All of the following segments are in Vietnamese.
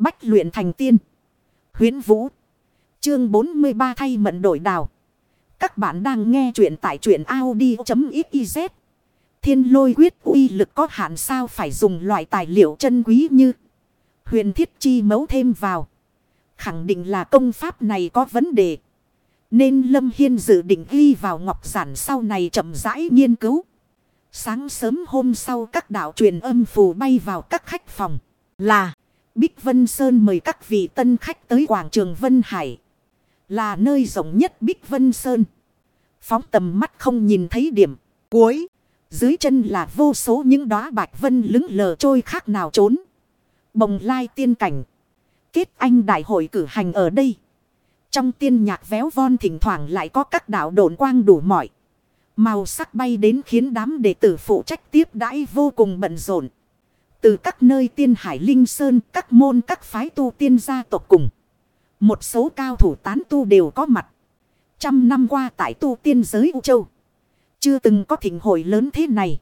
Bách luyện thành tiên. Huyến Vũ. Chương 43 thay mận đổi đào. Các bạn đang nghe truyện tại truyện Audi.xyz. Thiên lôi quyết uy lực có hạn sao phải dùng loại tài liệu chân quý như huyền thiết chi mấu thêm vào. Khẳng định là công pháp này có vấn đề. Nên Lâm Hiên dự định ghi vào ngọc giản sau này chậm rãi nghiên cứu. Sáng sớm hôm sau các đạo truyền âm phù bay vào các khách phòng. Là Bích Vân Sơn mời các vị tân khách tới quảng trường Vân Hải. Là nơi rộng nhất Bích Vân Sơn. Phóng tầm mắt không nhìn thấy điểm cuối. Dưới chân là vô số những đóa bạch vân lững lờ trôi khác nào trốn. Bồng lai tiên cảnh. Kết anh đại hội cử hành ở đây. Trong tiên nhạc véo von thỉnh thoảng lại có các đạo đồn quang đủ mọi. Màu sắc bay đến khiến đám đệ tử phụ trách tiếp đãi vô cùng bận rộn. Từ các nơi tiên hải linh sơn, các môn các phái tu tiên gia tộc cùng. Một số cao thủ tán tu đều có mặt. Trăm năm qua tại tu tiên giới U Châu. Chưa từng có thỉnh hội lớn thế này.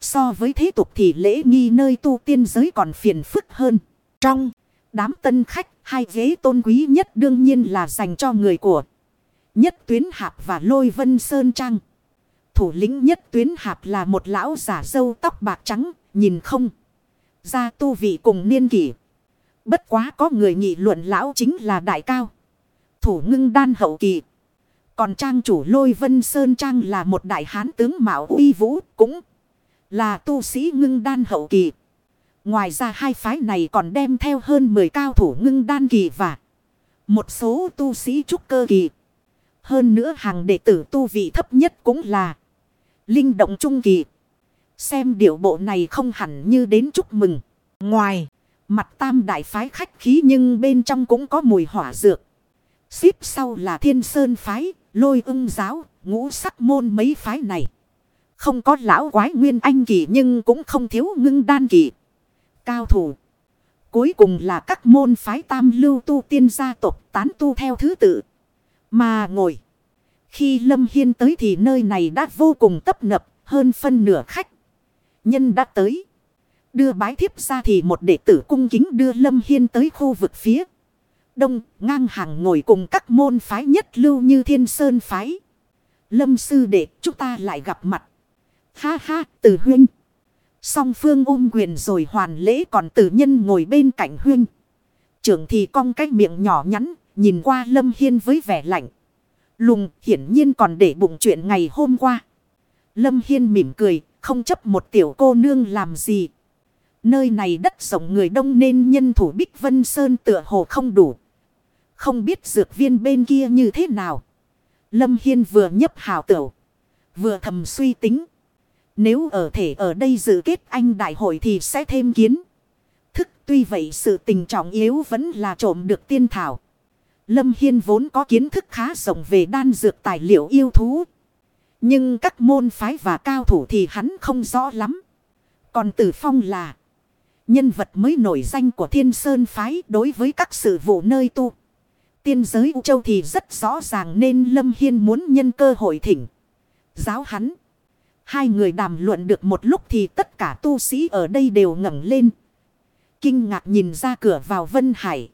So với thế tục thì lễ nghi nơi tu tiên giới còn phiền phức hơn. Trong đám tân khách, hai ghế tôn quý nhất đương nhiên là dành cho người của nhất tuyến hạp và lôi vân sơn trang. Thủ lĩnh nhất tuyến hạp là một lão giả dâu tóc bạc trắng, nhìn không. Ra tu vị cùng niên kỷ. Bất quá có người nghị luận lão chính là đại cao. Thủ ngưng đan hậu kỳ. Còn trang chủ lôi vân sơn trang là một đại hán tướng mạo uy vũ cũng là tu sĩ ngưng đan hậu kỳ. Ngoài ra hai phái này còn đem theo hơn 10 cao thủ ngưng đan kỳ và một số tu sĩ trúc cơ kỳ. Hơn nữa hàng đệ tử tu vị thấp nhất cũng là linh động trung kỳ. Xem điệu bộ này không hẳn như đến chúc mừng. Ngoài, mặt tam đại phái khách khí nhưng bên trong cũng có mùi hỏa dược. Xíp sau là thiên sơn phái, lôi ưng giáo, ngũ sắc môn mấy phái này. Không có lão quái nguyên anh kỳ nhưng cũng không thiếu ngưng đan kỳ. Cao thủ. Cuối cùng là các môn phái tam lưu tu tiên gia tộc tán tu theo thứ tự. Mà ngồi. Khi Lâm Hiên tới thì nơi này đã vô cùng tấp nập hơn phân nửa khách. Nhân đã tới. Đưa bái thiếp ra thì một đệ tử cung kính đưa Lâm Hiên tới khu vực phía. Đông ngang hàng ngồi cùng các môn phái nhất lưu như thiên sơn phái. Lâm sư đệ chúng ta lại gặp mặt. Ha ha từ huynh. Song phương ôm quyền rồi hoàn lễ còn tử nhân ngồi bên cạnh huynh. Trưởng thì cong cái miệng nhỏ nhắn, nhìn qua Lâm Hiên với vẻ lạnh. Lùng hiển nhiên còn để bụng chuyện ngày hôm qua. Lâm Hiên mỉm cười, không chấp một tiểu cô nương làm gì. Nơi này đất rộng người đông nên nhân thủ Bích Vân Sơn tựa hồ không đủ. Không biết dược viên bên kia như thế nào. Lâm Hiên vừa nhấp hào tửu. Vừa thầm suy tính. Nếu ở thể ở đây dự kết anh đại hội thì sẽ thêm kiến. Thức, tuy vậy sự tình trọng yếu vẫn là trộm được tiên thảo. Lâm Hiên vốn có kiến thức khá rộng về đan dược tài liệu yêu thú. Nhưng các môn phái và cao thủ thì hắn không rõ lắm. Còn Tử Phong là nhân vật mới nổi danh của Thiên Sơn phái đối với các sự vụ nơi tu. Tiên giới U Châu thì rất rõ ràng nên Lâm Hiên muốn nhân cơ hội thỉnh. Giáo hắn. Hai người đàm luận được một lúc thì tất cả tu sĩ ở đây đều ngẩng lên. Kinh ngạc nhìn ra cửa vào Vân Hải.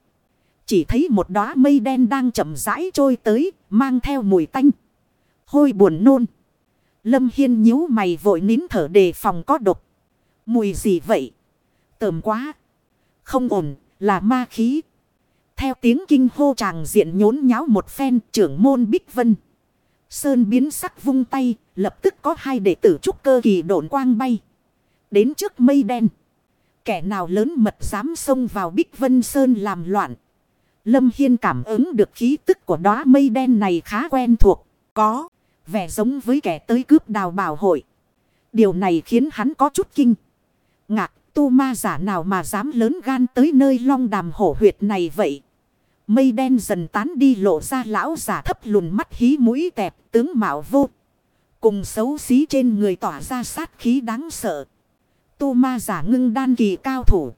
Chỉ thấy một đóa mây đen đang chậm rãi trôi tới, mang theo mùi tanh. Hôi buồn nôn. Lâm Hiên nhíu mày vội nín thở đề phòng có độc. Mùi gì vậy? Tờm quá. Không ổn, là ma khí. Theo tiếng kinh hô chàng diện nhốn nháo một phen trưởng môn Bích Vân. Sơn biến sắc vung tay, lập tức có hai đệ tử trúc cơ kỳ độn quang bay. Đến trước mây đen. Kẻ nào lớn mật dám xông vào Bích Vân Sơn làm loạn. Lâm Hiên cảm ứng được khí tức của đóa mây đen này khá quen thuộc. Có vẻ giống với kẻ tới cướp đào bảo hội. Điều này khiến hắn có chút kinh. Ngạc, tu ma giả nào mà dám lớn gan tới nơi long đàm hổ huyệt này vậy. Mây đen dần tán đi lộ ra lão giả thấp lùn mắt hí mũi tẹp, tướng mạo vô. Cùng xấu xí trên người tỏa ra sát khí đáng sợ. Tu ma giả ngưng đan kỳ cao thủ.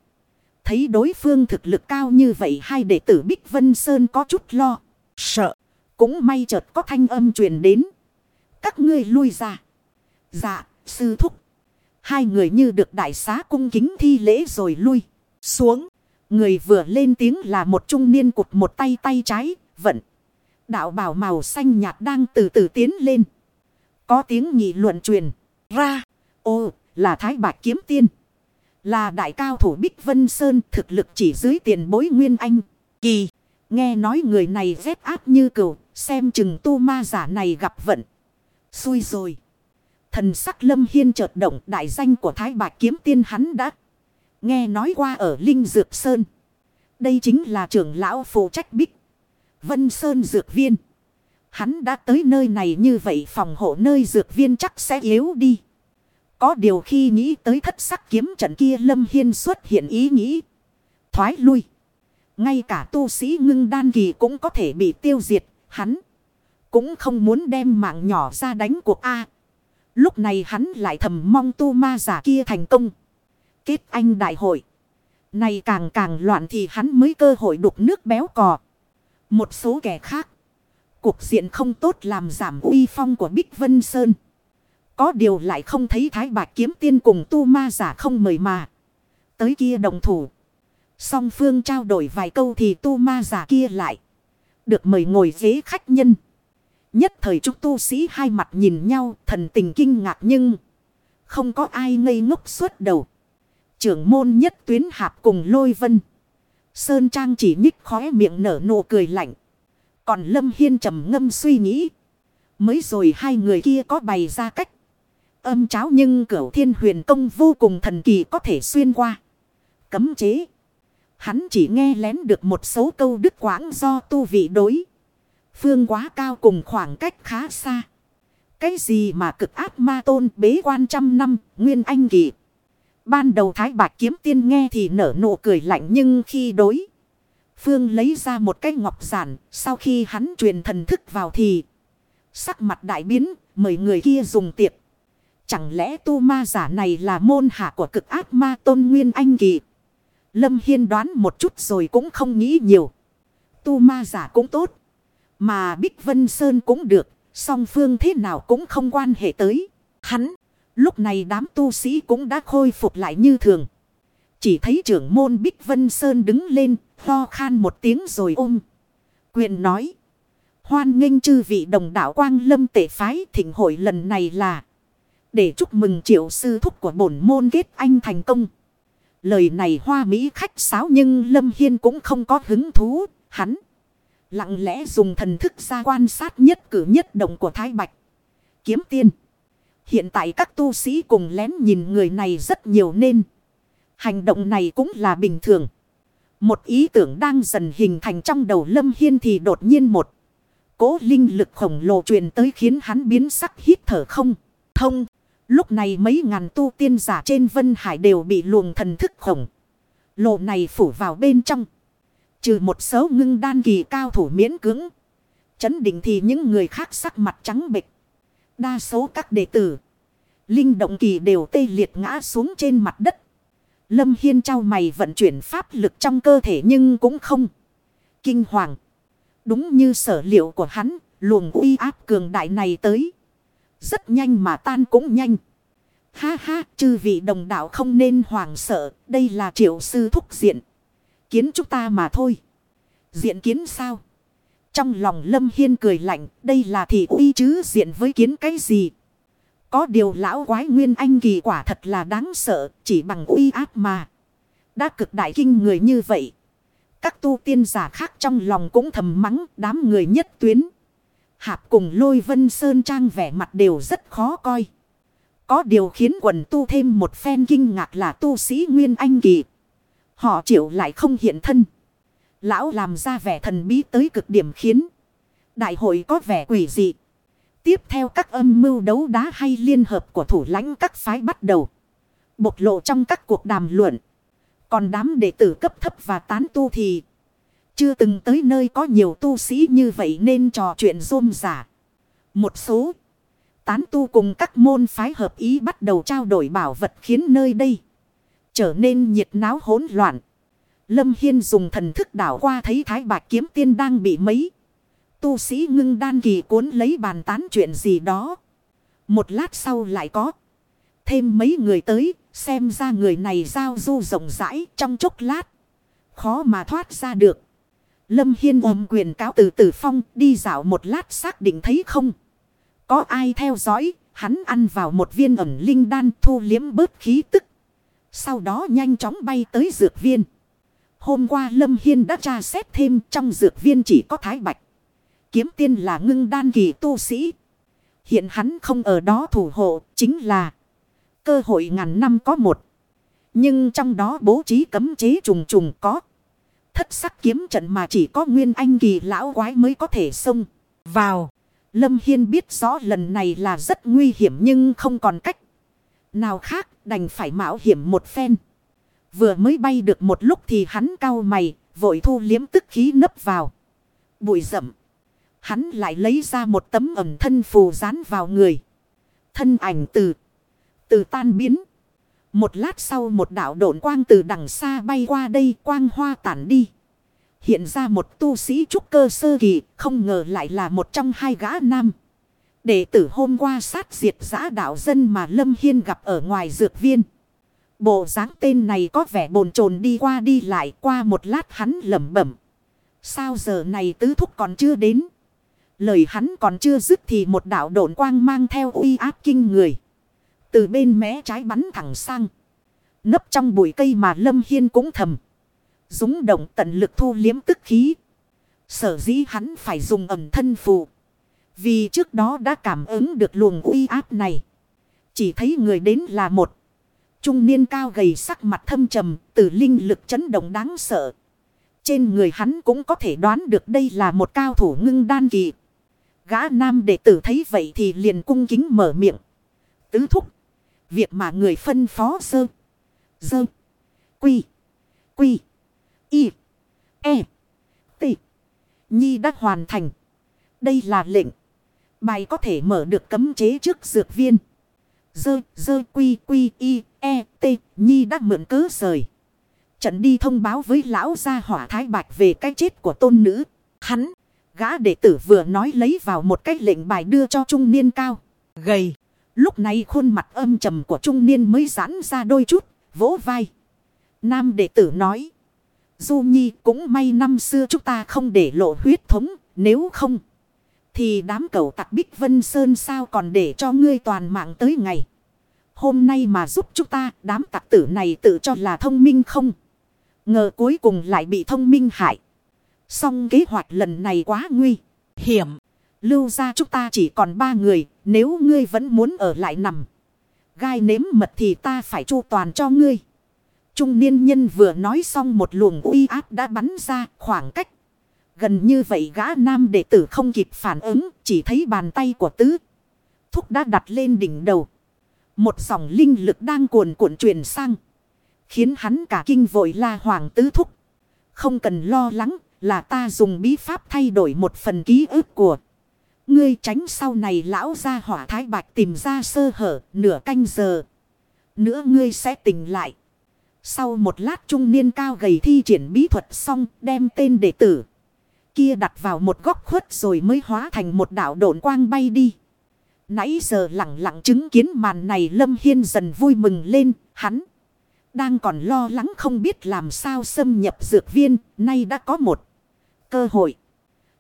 Thấy đối phương thực lực cao như vậy hai đệ tử Bích Vân Sơn có chút lo. Sợ. Cũng may chợt có thanh âm truyền đến. Các ngươi lui ra. Dạ, sư thúc. Hai người như được đại xá cung kính thi lễ rồi lui. Xuống. Người vừa lên tiếng là một trung niên cụt một tay tay trái, vận. Đạo bảo màu xanh nhạt đang từ từ tiến lên. Có tiếng nghị luận truyền ra. Ô, là Thái Bạch Kiếm Tiên. Là đại cao thủ Bích Vân Sơn thực lực chỉ dưới tiền bối Nguyên Anh. Kỳ, nghe nói người này vết áp như cừu, xem chừng tu ma giả này gặp vận. Xui rồi. Thần sắc lâm hiên chợt động, đại danh của Thái Bạch Kiếm Tiên hắn đã nghe nói qua ở Linh Dược Sơn. Đây chính là trưởng lão phụ trách Bích. Vân Sơn Dược Viên. Hắn đã tới nơi này như vậy phòng hộ nơi dược viên chắc sẽ yếu đi. Có điều khi nghĩ tới thất sắc kiếm trận kia Lâm Hiên xuất hiện ý nghĩ. Thoái lui. Ngay cả tu sĩ ngưng đan kỳ cũng có thể bị tiêu diệt. Hắn cũng không muốn đem mạng nhỏ ra đánh cuộc A. Lúc này hắn lại thầm mong tu ma giả kia thành công. Kết anh đại hội. Này càng càng loạn thì hắn mới cơ hội đục nước béo cò. Một số kẻ khác. Cuộc diện không tốt làm giảm uy phong của Bích Vân Sơn. Có điều lại không thấy Thái Bạch kiếm tiên cùng tu ma giả không mời mà. Tới kia đồng thủ. Song phương trao đổi vài câu thì tu ma giả kia lại. Được mời ngồi ghế khách nhân. Nhất thời chúng tu sĩ hai mặt nhìn nhau, thần tình kinh ngạc nhưng. Không có ai ngây ngốc suốt đầu. Trưởng môn nhất tuyến hạp cùng lôi vân. Sơn Trang chỉ nhích khóe miệng nở nụ cười lạnh. Còn Lâm Hiên trầm ngâm suy nghĩ. Mới rồi hai người kia có bày ra cách. Âm cháo nhưng cửu thiên huyền công vô cùng thần kỳ có thể xuyên qua. Cấm chế. Hắn chỉ nghe lén được một số câu đức quãng do tu vị đối. Phương quá cao cùng khoảng cách khá xa. Cái gì mà cực áp ma tôn bế quan trăm năm, nguyên anh kỳ. Ban đầu Thái Bạch kiếm tiên nghe thì nở nụ cười lạnh nhưng khi đối. Phương lấy ra một cái ngọc giản, sau khi hắn truyền thần thức vào thì. Sắc mặt đại biến, mời người kia dùng tiệc. Chẳng lẽ tu ma giả này là môn hạ của cực ác ma tôn nguyên anh kỳ? Lâm Hiên đoán một chút rồi cũng không nghĩ nhiều. Tu ma giả cũng tốt. Mà Bích Vân Sơn cũng được. Song phương thế nào cũng không quan hệ tới. Hắn. Lúc này đám tu sĩ cũng đã khôi phục lại như thường. Chỉ thấy trưởng môn Bích Vân Sơn đứng lên. Lo khan một tiếng rồi ôm. Quyền nói. Hoan nghênh chư vị đồng đạo quang lâm tể phái thỉnh hội lần này là. Để chúc mừng triệu sư thúc của bổn môn kết anh thành công. Lời này hoa mỹ khách sáo nhưng Lâm Hiên cũng không có hứng thú. Hắn lặng lẽ dùng thần thức ra quan sát nhất cử nhất động của Thái Bạch. Kiếm tiên. Hiện tại các tu sĩ cùng lén nhìn người này rất nhiều nên. Hành động này cũng là bình thường. Một ý tưởng đang dần hình thành trong đầu Lâm Hiên thì đột nhiên một. Cố linh lực khổng lồ truyền tới khiến hắn biến sắc hít thở không. Thông. Lúc này mấy ngàn tu tiên giả trên Vân Hải đều bị luồng thần thức khổng. Lộ này phủ vào bên trong. Trừ một số ngưng đan kỳ cao thủ miễn cứng Chấn định thì những người khác sắc mặt trắng bệch. Đa số các đệ tử. Linh động kỳ đều tê liệt ngã xuống trên mặt đất. Lâm Hiên trao mày vận chuyển pháp lực trong cơ thể nhưng cũng không. Kinh hoàng. Đúng như sở liệu của hắn, luồng uy áp cường đại này tới. Rất nhanh mà tan cũng nhanh. Ha ha, chư vị đồng đạo không nên hoảng sợ, đây là triệu sư thúc diện. Kiến chúng ta mà thôi. Diện kiến sao? Trong lòng Lâm Hiên cười lạnh, đây là thị uy chứ diện với kiến cái gì? Có điều lão quái nguyên anh kỳ quả thật là đáng sợ, chỉ bằng uy áp mà. Đã cực đại kinh người như vậy. Các tu tiên giả khác trong lòng cũng thầm mắng đám người nhất tuyến. Hạp cùng lôi vân sơn trang vẻ mặt đều rất khó coi. Có điều khiến quần tu thêm một phen kinh ngạc là tu sĩ Nguyên Anh Kỳ. Họ chịu lại không hiện thân. Lão làm ra vẻ thần bí tới cực điểm khiến. Đại hội có vẻ quỷ dị. Tiếp theo các âm mưu đấu đá hay liên hợp của thủ lãnh các phái bắt đầu. Bộc lộ trong các cuộc đàm luận. Còn đám đệ tử cấp thấp và tán tu thì chưa từng tới nơi có nhiều tu sĩ như vậy nên trò chuyện rôm giả. Một số tán tu cùng các môn phái hợp ý bắt đầu trao đổi bảo vật khiến nơi đây trở nên nhiệt náo hỗn loạn. Lâm Hiên dùng thần thức đảo qua thấy Thái Bạch Kiếm Tiên đang bị mấy tu sĩ ngưng đan kỳ cuốn lấy bàn tán chuyện gì đó. Một lát sau lại có thêm mấy người tới xem ra người này giao du rộng rãi trong chốc lát. Khó mà thoát ra được. Lâm Hiên ôm quyền cáo từ tử phong đi dạo một lát xác định thấy không. Có ai theo dõi, hắn ăn vào một viên ẩm linh đan thu liếm bớt khí tức. Sau đó nhanh chóng bay tới dược viên. Hôm qua Lâm Hiên đã tra xét thêm trong dược viên chỉ có thái bạch. Kiếm tiên là ngưng đan kỳ tu sĩ. Hiện hắn không ở đó thủ hộ, chính là cơ hội ngàn năm có một. Nhưng trong đó bố trí cấm chế trùng trùng có. Thất sắc kiếm trận mà chỉ có nguyên anh kỳ lão quái mới có thể xông vào. Lâm Hiên biết rõ lần này là rất nguy hiểm nhưng không còn cách. Nào khác đành phải mạo hiểm một phen. Vừa mới bay được một lúc thì hắn cau mày, vội thu liếm tức khí nấp vào. Bụi rậm. Hắn lại lấy ra một tấm ẩm thân phù dán vào người. Thân ảnh từ, từ tan biến. Một lát sau một đạo độn quang từ đằng xa bay qua đây quang hoa tản đi. Hiện ra một tu sĩ trúc cơ sơ kỳ, không ngờ lại là một trong hai gã nam. Đệ tử hôm qua sát diệt giã đạo dân mà Lâm Hiên gặp ở ngoài dược viên. Bộ dáng tên này có vẻ bồn chồn đi qua đi lại qua một lát hắn lẩm bẩm. Sao giờ này tứ thúc còn chưa đến? Lời hắn còn chưa dứt thì một đạo độn quang mang theo uy áp kinh người. Từ bên mé trái bắn thẳng sang. Nấp trong bụi cây mà Lâm Hiên cũng thầm. Dũng động tận lực thu liếm tức khí. Sở dĩ hắn phải dùng ẩm thân phù. Vì trước đó đã cảm ứng được luồng uy áp này. Chỉ thấy người đến là một. Trung niên cao gầy sắc mặt thâm trầm, từ linh lực chấn động đáng sợ. Trên người hắn cũng có thể đoán được đây là một cao thủ ngưng đan kỳ. Gã nam đệ tử thấy vậy thì liền cung kính mở miệng. Tứ thúc. Việc mà người phân phó sơ. Sơ. Quy. Quy. Y. E. T. Nhi đã hoàn thành. Đây là lệnh. Bài có thể mở được cấm chế trước dược viên. Dơ, dơ, quy, quy, y, e, t, nhi đã mượn cớ rời. Trận đi thông báo với lão gia hỏa thái bạch về cái chết của tôn nữ. Hắn, gã đệ tử vừa nói lấy vào một cái lệnh bài đưa cho trung niên cao. Gầy. Lúc này khuôn mặt âm trầm của trung niên mới giãn ra đôi chút, vỗ vai. Nam đệ tử nói. Du Nhi cũng may năm xưa chúng ta không để lộ huyết thống, nếu không. Thì đám cầu tặc Bích Vân Sơn sao còn để cho ngươi toàn mạng tới ngày. Hôm nay mà giúp chúng ta, đám tặc tử này tự cho là thông minh không. Ngờ cuối cùng lại bị thông minh hại. Xong kế hoạch lần này quá nguy hiểm. Lưu ra chúng ta chỉ còn ba người. Nếu ngươi vẫn muốn ở lại nằm. Gai nếm mật thì ta phải chu toàn cho ngươi. Trung niên nhân vừa nói xong một luồng uy áp đã bắn ra, khoảng cách. Gần như vậy gã nam đệ tử không kịp phản ứng, chỉ thấy bàn tay của tứ. Thúc đã đặt lên đỉnh đầu. Một dòng linh lực đang cuồn cuộn truyền sang. Khiến hắn cả kinh vội la hoàng tứ thúc. Không cần lo lắng, là ta dùng bí pháp thay đổi một phần ký ức của. Ngươi tránh sau này lão ra hỏa thái bạch tìm ra sơ hở nửa canh giờ. Nữa ngươi sẽ tỉnh lại. Sau một lát trung niên cao gầy thi triển bí thuật xong đem tên đệ tử kia đặt vào một góc khuất rồi mới hóa thành một đảo độn quang bay đi. Nãy giờ lặng lặng chứng kiến màn này Lâm Hiên dần vui mừng lên, hắn đang còn lo lắng không biết làm sao xâm nhập dược viên, nay đã có một cơ hội.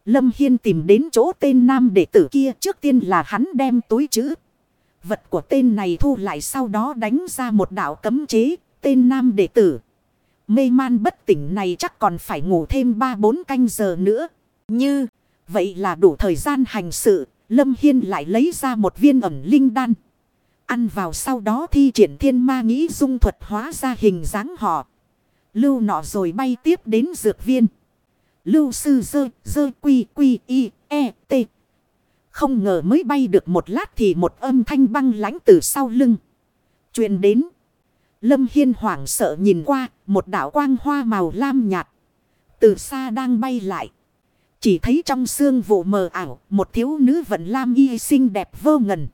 Lâm Hiên tìm đến chỗ tên nam đệ tử kia trước tiên là hắn đem túi chữ. Vật của tên này thu lại sau đó đánh ra một đạo cấm chế, tên nam đệ tử. Mê man bất tỉnh này chắc còn phải ngủ thêm 3-4 canh giờ nữa. Như vậy là đủ thời gian hành sự. Lâm Hiên lại lấy ra một viên ẩm linh đan. Ăn vào sau đó thi triển thiên ma nghĩ dung thuật hóa ra hình dáng họ. Lưu nọ rồi bay tiếp đến dược viên. Lưu sư dơ, dơ quy quy y, e, t. Không ngờ mới bay được một lát thì một âm thanh băng lãnh từ sau lưng. truyền đến. Lâm Hiên hoảng sợ nhìn qua, một đảo quang hoa màu lam nhạt. Từ xa đang bay lại. Chỉ thấy trong xương vụ mờ ảo, một thiếu nữ vận lam y xinh đẹp vô ngần.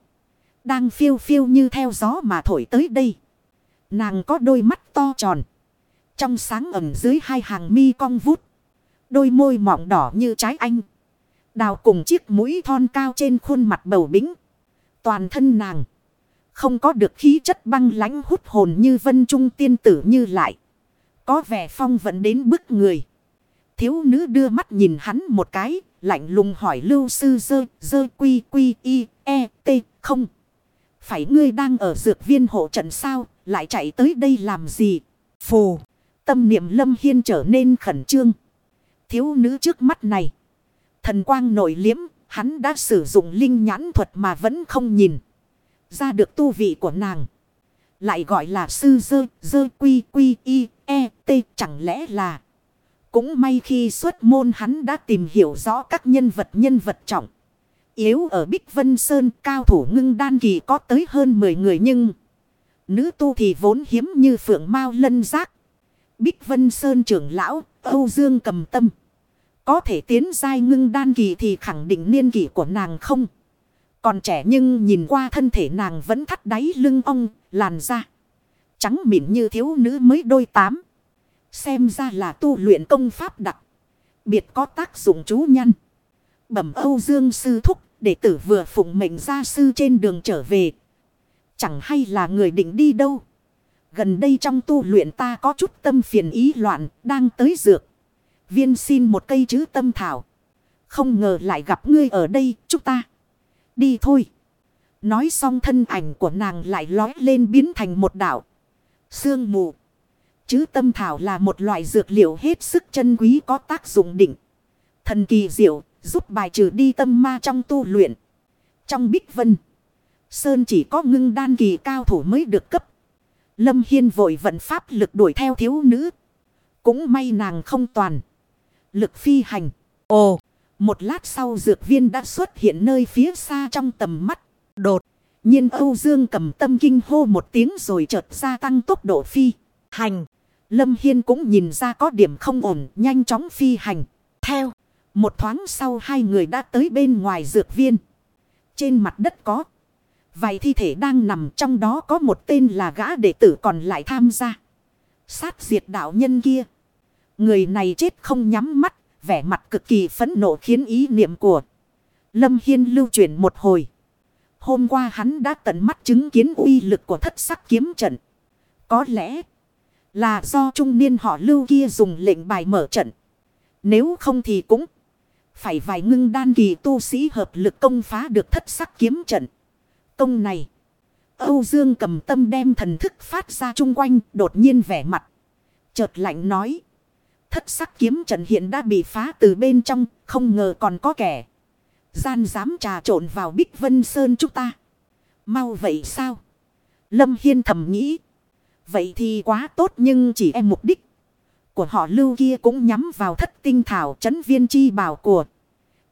Đang phiêu phiêu như theo gió mà thổi tới đây. Nàng có đôi mắt to tròn. Trong sáng ẩm dưới hai hàng mi cong vút. Đôi môi mọng đỏ như trái anh. Đào cùng chiếc mũi thon cao trên khuôn mặt bầu bính. Toàn thân nàng. Không có được khí chất băng lãnh hút hồn như vân trung tiên tử như lại. Có vẻ phong vận đến bức người. Thiếu nữ đưa mắt nhìn hắn một cái, lạnh lùng hỏi lưu sư dơ, dơ quy quy y, e, t, không. Phải ngươi đang ở dược viên hộ trận sao, lại chạy tới đây làm gì? Phù, tâm niệm lâm hiên trở nên khẩn trương. Thiếu nữ trước mắt này. Thần quang nổi liếm, hắn đã sử dụng linh nhãn thuật mà vẫn không nhìn. Ra được tu vị của nàng. Lại gọi là sư dơ, dơ quy quy y, e, t chẳng lẽ là. Cũng may khi xuất môn hắn đã tìm hiểu rõ các nhân vật nhân vật trọng. Yếu ở Bích Vân Sơn cao thủ ngưng đan kỳ có tới hơn 10 người nhưng. Nữ tu thì vốn hiếm như phượng mao lân giác. Bích Vân Sơn trưởng lão, Âu Dương cầm tâm. Có thể tiến giai ngưng đan kỳ thì khẳng định niên kỳ của nàng không. Còn trẻ nhưng nhìn qua thân thể nàng vẫn thắt đáy lưng ong, làn da. Trắng mịn như thiếu nữ mới đôi tám. Xem ra là tu luyện công pháp đặc. Biệt có tác dụng chú nhân. Bẩm Âu Dương sư thúc, đệ tử vừa phụng mệnh gia sư trên đường trở về. Chẳng hay là người định đi đâu. Gần đây trong tu luyện ta có chút tâm phiền ý loạn, đang tới dược. Viên xin một cây chứ tâm thảo. Không ngờ lại gặp ngươi ở đây, chúng ta. Đi thôi. Nói xong thân ảnh của nàng lại lói lên biến thành một đảo. Sương mù. Chứ tâm thảo là một loại dược liệu hết sức chân quý có tác dụng định. Thần kỳ diệu, giúp bài trừ đi tâm ma trong tu luyện. Trong bích vân. Sơn chỉ có ngưng đan kỳ cao thủ mới được cấp. Lâm Hiên vội vận pháp lực đuổi theo thiếu nữ. Cũng may nàng không toàn. Lực phi hành. Ồ, một lát sau dược viên đã xuất hiện nơi phía xa trong tầm mắt. Đột nhiên Âu Dương cầm tâm kinh hô một tiếng rồi chợt gia tăng tốc độ phi. Hành. Lâm Hiên cũng nhìn ra có điểm không ổn, nhanh chóng phi hành. Theo. Một thoáng sau hai người đã tới bên ngoài dược viên. Trên mặt đất có. Vài thi thể đang nằm trong đó có một tên là gã đệ tử còn lại tham gia. Sát diệt đạo nhân kia. Người này chết không nhắm mắt, vẻ mặt cực kỳ phẫn nộ khiến ý niệm của Lâm Hiên lưu chuyển một hồi. Hôm qua hắn đã tận mắt chứng kiến uy lực của thất sắc kiếm trận. Có lẽ là do trung niên họ lưu kia dùng lệnh bài mở trận. Nếu không thì cũng phải vài ngưng đan kỳ tu sĩ hợp lực công phá được thất sắc kiếm trận. Công này. Âu Dương cầm tâm đem thần thức phát ra chung quanh, đột nhiên vẻ mặt. Chợt lạnh nói. Thất sắc kiếm trận hiện đã bị phá từ bên trong. Không ngờ còn có kẻ. Gian dám trà trộn vào Bích Vân Sơn chúng ta. Mau vậy sao? Lâm Hiên thầm nghĩ. Vậy thì quá tốt nhưng chỉ em mục đích. Của họ lưu kia cũng nhắm vào thất tinh thảo trấn viên chi bảo của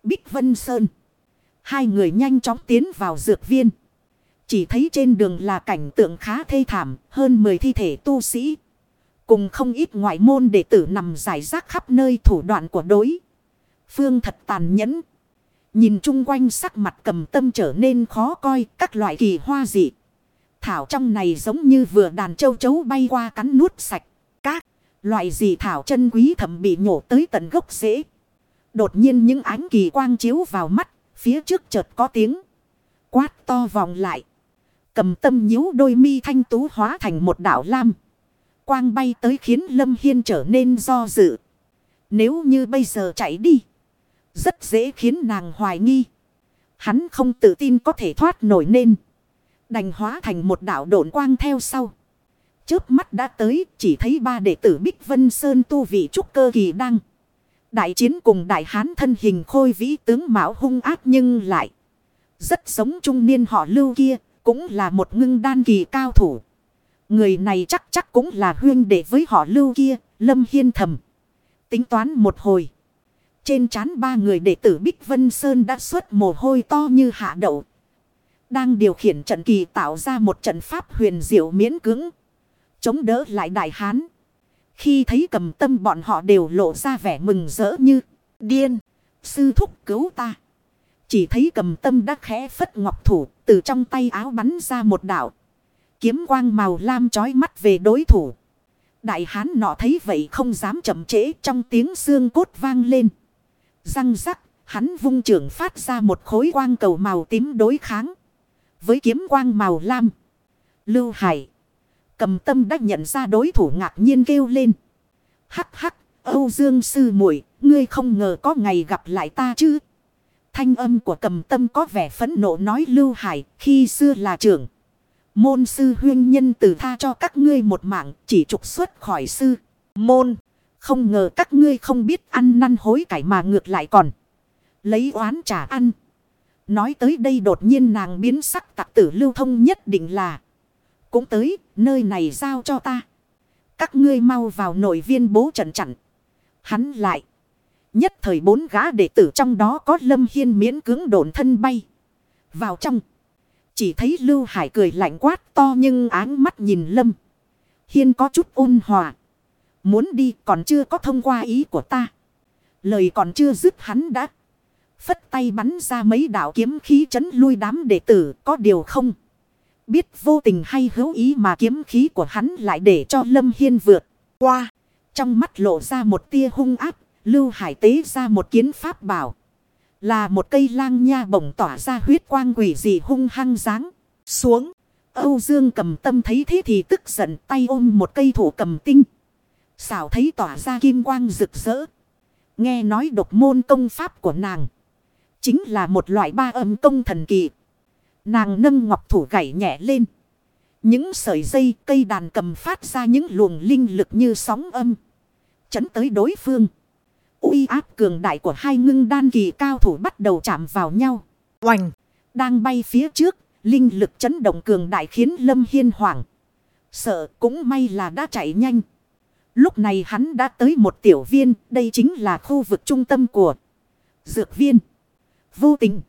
Bích Vân Sơn. Hai người nhanh chóng tiến vào dược viên. Chỉ thấy trên đường là cảnh tượng khá thê thảm, hơn 10 thi thể tu sĩ. Cùng không ít ngoại môn đệ tử nằm giải rác khắp nơi thủ đoạn của đối. Phương thật tàn nhẫn. Nhìn chung quanh sắc mặt cầm tâm trở nên khó coi các loại kỳ hoa dị. Thảo trong này giống như vừa đàn châu chấu bay qua cắn nuốt sạch. Các loại dị thảo chân quý thẩm bị nhổ tới tận gốc rễ. Đột nhiên những ánh kỳ quang chiếu vào mắt, phía trước chợt có tiếng. Quát to vòng lại. Cầm tâm nhíu đôi mi thanh tú hóa thành một đảo lam. Quang bay tới khiến Lâm Hiên trở nên do dự. Nếu như bây giờ chạy đi. Rất dễ khiến nàng hoài nghi. Hắn không tự tin có thể thoát nổi nên. Đành hóa thành một đảo độn quang theo sau. Chớp mắt đã tới, chỉ thấy ba đệ tử Bích Vân Sơn tu vị trúc cơ kỳ đăng. Đại chiến cùng đại hán thân hình khôi vĩ tướng mạo hung ác nhưng lại. Rất giống trung niên họ lưu kia, cũng là một ngưng đan kỳ cao thủ. Người này chắc chắc cũng là huyên đệ với họ lưu kia, lâm hiên thầm. Tính toán một hồi. Trên trán ba người đệ tử Bích Vân Sơn đã xuất mồ hôi to như hạ đậu. Đang điều khiển trận kỳ tạo ra một trận pháp huyền diệu miễn cứng. Chống đỡ lại đại hán. Khi thấy cầm tâm bọn họ đều lộ ra vẻ mừng rỡ như điên. Sư thúc cứu ta. Chỉ thấy cầm tâm đã khẽ phất ngọc thủ từ trong tay áo bắn ra một đạo. Kiếm quang màu lam chói mắt về đối thủ. Đại hán nọ thấy vậy không dám chậm trễ trong tiếng xương cốt vang lên. Răng rắc, hắn vung trưởng phát ra một khối quang cầu màu tím đối kháng. Với kiếm quang màu lam. Lưu Hải. Cầm tâm đã nhận ra đối thủ ngạc nhiên kêu lên. Hắc hắc, Âu Dương sư muội ngươi không ngờ có ngày gặp lại ta chứ. Thanh âm của cầm tâm có vẻ phẫn nộ nói Lưu Hải khi xưa là trưởng. Môn sư huyên nhân từ tha cho các ngươi một mạng chỉ trục xuất khỏi sư. Môn, không ngờ các ngươi không biết ăn năn hối cải mà ngược lại còn. Lấy oán trả ăn. Nói tới đây đột nhiên nàng biến sắc tạc tử lưu thông nhất định là. Cũng tới, nơi này giao cho ta. Các ngươi mau vào nội viên bố trận chặn. Hắn lại. Nhất thời bốn gã đệ tử trong đó có Lâm Hiên miễn cưỡng độn thân bay. Vào trong. Chỉ thấy Lưu Hải cười lạnh quát to nhưng áng mắt nhìn Lâm. Hiên có chút ôn hòa. Muốn đi còn chưa có thông qua ý của ta. Lời còn chưa dứt hắn đã. Phất tay bắn ra mấy đạo kiếm khí chấn lui đám đệ tử có điều không. Biết vô tình hay hữu ý mà kiếm khí của hắn lại để cho Lâm Hiên vượt qua. Trong mắt lộ ra một tia hung áp, Lưu Hải tế ra một kiến pháp bảo. Là một cây lang nha bổng tỏa ra huyết quang quỷ dị hung hăng dáng. Xuống. Âu Dương cầm tâm thấy thế thì tức giận, tay ôm một cây thủ cầm tinh. Xảo thấy tỏa ra kim quang rực rỡ. Nghe nói độc môn công pháp của nàng. Chính là một loại ba âm công thần kỳ. Nàng nâng ngọc thủ gảy nhẹ lên. Những sợi dây, cây đàn cầm phát ra những luồng linh lực như sóng âm. Chấn tới đối phương uy áp cường đại của hai ngưng đan kỳ cao thủ bắt đầu chạm vào nhau. Oành. Đang bay phía trước. Linh lực chấn động cường đại khiến Lâm Hiên hoảng. Sợ cũng may là đã chạy nhanh. Lúc này hắn đã tới một tiểu viên. Đây chính là khu vực trung tâm của dược viên. Vô tình.